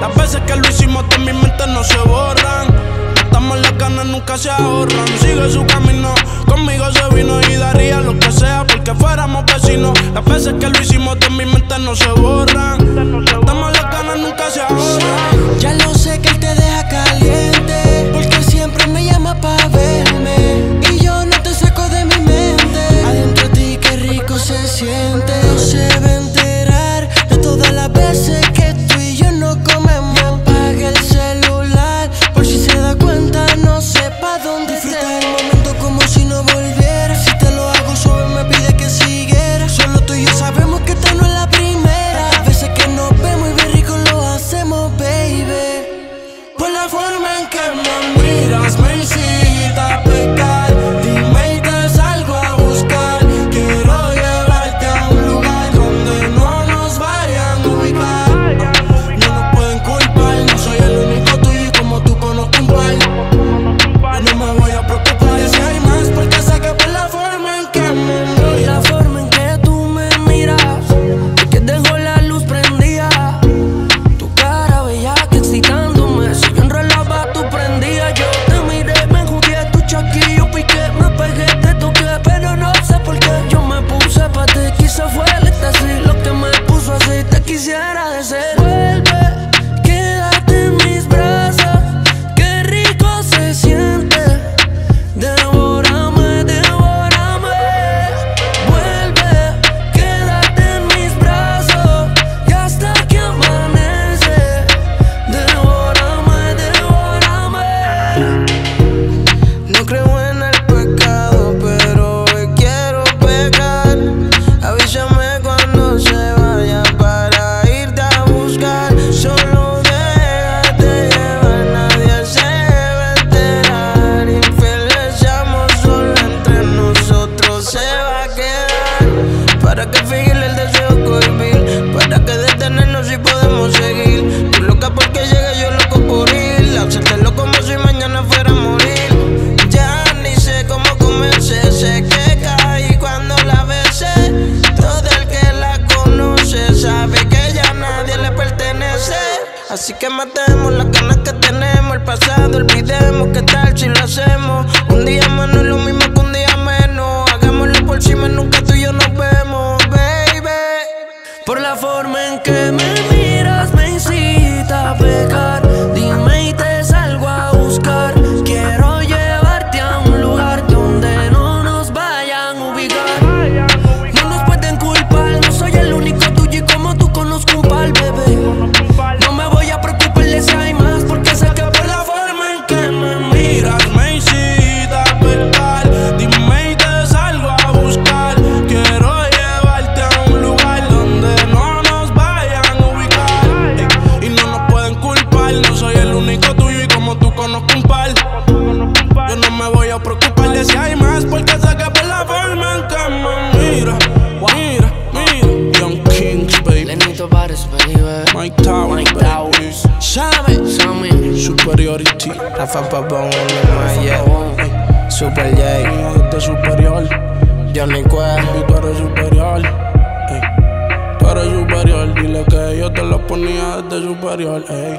Las veces que lo hicimos de mi mente no se borran. Estamos las ganas, nunca se ahorran. Sigue su camino, conmigo se vino y da Así que matemos las ganas que tenemos, el pasado olvidemos, ¿qué tal si lo hacemos? Un día más no es lo mismo que un día menos, hagámoslo por cima, nunca Talk about baby. Mike Towers, Mike Towers. Llame, llame. Superiority. Rafa Papón, Lema, yeah. Super J. Gente superior. Johnny Quest. Tú eres superior. Ey. Tú eres superior. Dile que yo te lo ponía desde superior, ey.